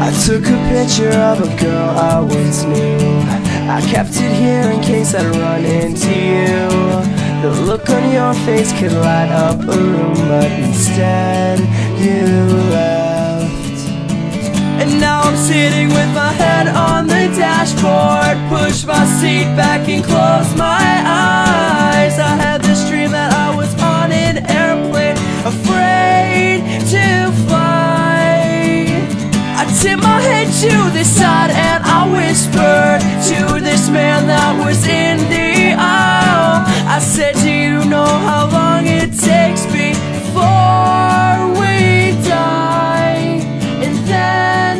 I took a picture of a girl I once knew. I kept it here in case I'd run into you. The look on your face could light up a room But instead you left. And now I'm sitting with my head on the dashboard. Push my seat back and close my eyes. I had this dream side and I whispered to this man that was in the aisle I said, do you know how long it takes before we die? And then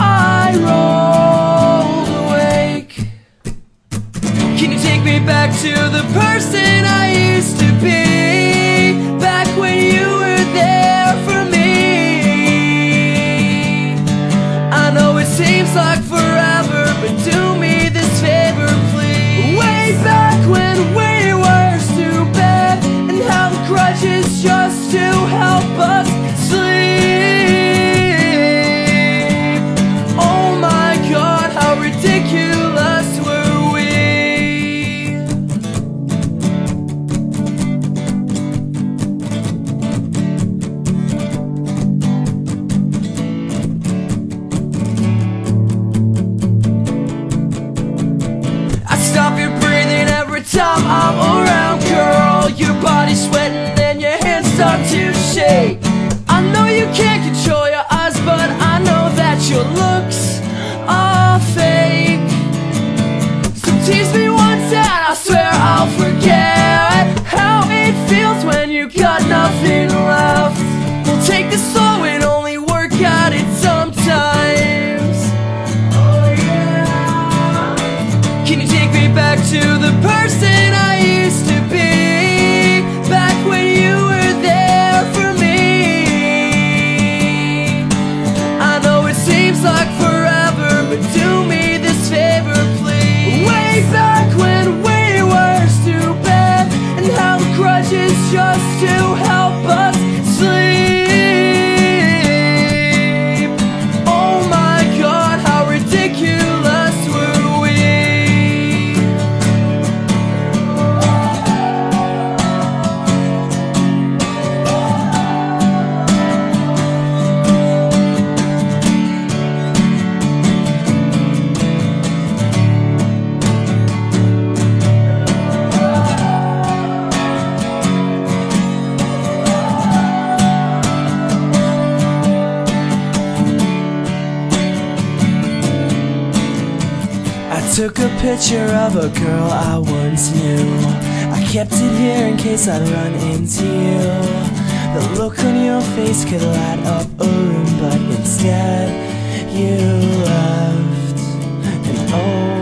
I rolled awake Can you take me back to the person I used forget how it feels when you got nothing left. We'll take this slow and only work at it sometimes. Oh yeah. Can you take me back to the person I took a picture of a girl I once knew. I kept it here in case I'd run into you. The look on your face could light up a room But instead you left. And oh,